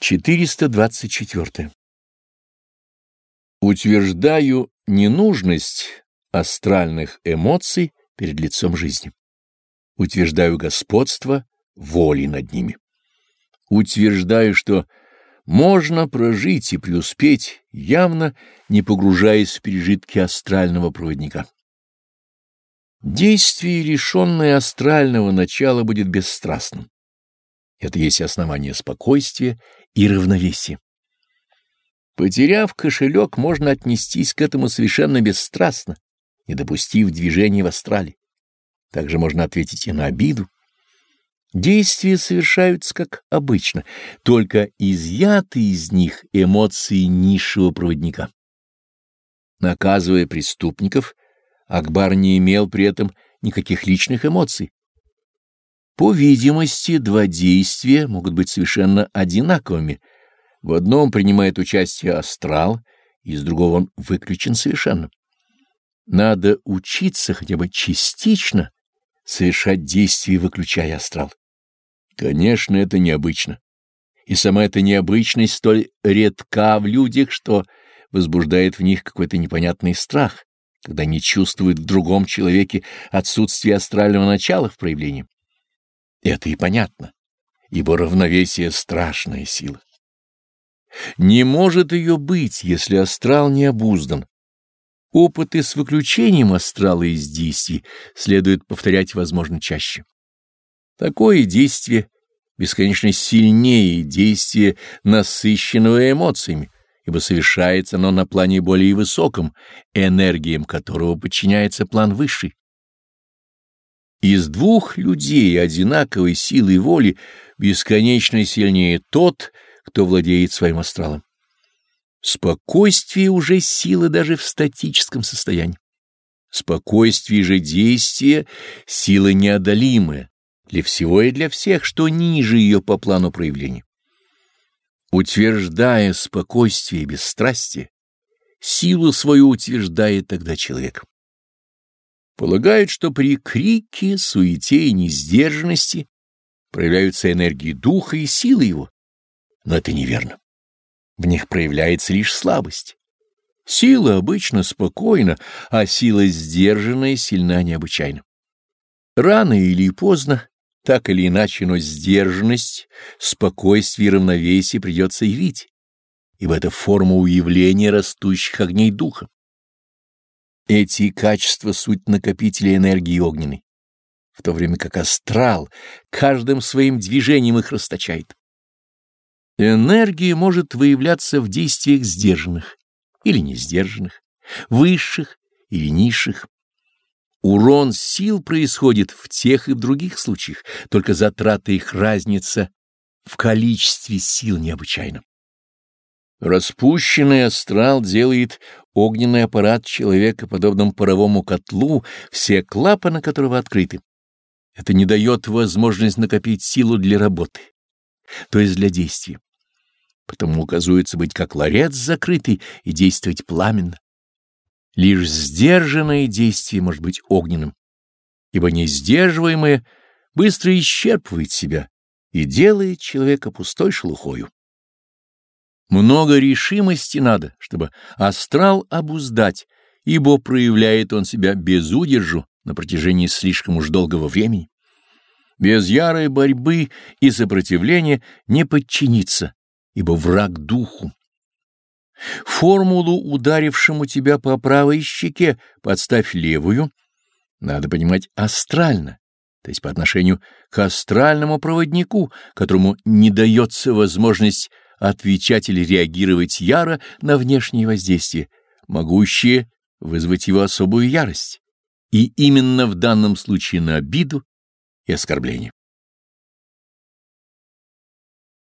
424. Утверждаю ненужность астральных эмоций перед лицом жизни. Утверждаю господство воли над ними. Утверждаю, что можно прожить и преуспеть, явно не погружаясь в пережитки астрального проводника. Действие, лишенное астрального начала, будет бесстрастным. Это есть основание спокойствия и равновесия. Потеряв кошелек, можно отнестись к этому совершенно бесстрастно, не допустив движения в астрале. Также можно ответить и на обиду. Действия совершаются как обычно, только изъяты из них эмоции низшего проводника. Наказывая преступников, Акбар не имел при этом никаких личных эмоций, по видимости, два действия могут быть совершенно одинаковыми. В одном принимает участие астрал, из другого он выключен совершенно. Надо учиться хотя бы частично совершать действия, выключая астрал. Конечно, это необычно. И сама эта необычность столь редка в людях, что возбуждает в них какой-то непонятный страх, когда они чувствуют в другом человеке отсутствие астрального начала в проявлении. Это и понятно, ибо равновесие — страшная сила. Не может ее быть, если астрал не обуздан. Опыты с выключением астрала из действий следует повторять, возможно, чаще. Такое действие бесконечно сильнее действия, насыщенного эмоциями, ибо совершается оно на плане более высоком, энергиям которого подчиняется план высший. Из двух людей одинаковой силы воли бесконечно сильнее тот, кто владеет своим астралом. Спокойствие уже сила даже в статическом состоянии. Спокойствие же действия — сила неодолимая для всего и для всех, что ниже ее по плану проявления. Утверждая спокойствие и бесстрастие, силу свою утверждает тогда человек. Полагают, что при крике, суете и несдержанности проявляются энергии духа и силы его. Но это неверно. В них проявляется лишь слабость. Сила обычно спокойна, а сила сдержанная сильна необычайно. Рано или поздно, так или иначе, но сдержанность, спокойствие и равновесие придется явить, ибо это форма уявления растущих огней духа. Эти качества — суть накопителя энергии огненной, в то время как астрал каждым своим движением их расточает. Энергия может выявляться в действиях сдержанных или несдержанных, высших или низших. Урон сил происходит в тех и в других случаях, только затрата их разница в количестве сил необычайна. Распущенный астрал делает огненный аппарат человека подобным паровому котлу, все клапаны которого открыты. Это не дает возможность накопить силу для работы, то есть для действия. Потому указывается быть как ларец закрытый и действовать пламенно. Лишь сдержанное действие может быть огненным, ибо несдерживаемое быстро исчерпывает себя и делает человека пустой шелухою. Много решимости надо, чтобы астрал обуздать, ибо проявляет он себя без удержу на протяжении слишком уж долгого времени. Без ярой борьбы и сопротивления не подчиниться, ибо враг духу. Формулу, ударившему тебя по правой щеке, подставь левую, надо понимать астрально, то есть по отношению к астральному проводнику, которому не дается возможность отвечать или реагировать яро на внешние воздействия, могущие вызвать его особую ярость, и именно в данном случае на обиду и оскорбление.